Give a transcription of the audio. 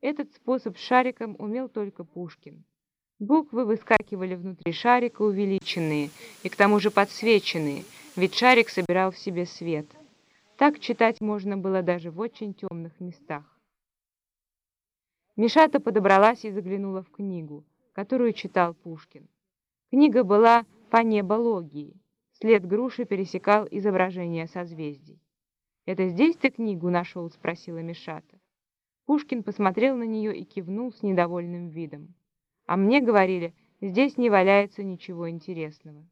Этот способ шариком умел только Пушкин. Буквы выскакивали внутри шарика увеличенные и к тому же подсвеченные, ведь шарик собирал в себе свет. Так читать можно было даже в очень темных местах. Мишата подобралась и заглянула в книгу, которую читал Пушкин. Книга была по небологии. След груши пересекал изображение созвездий. «Это здесь ты книгу нашел?» — спросила Мишата. Пушкин посмотрел на нее и кивнул с недовольным видом. А мне говорили, здесь не валяется ничего интересного.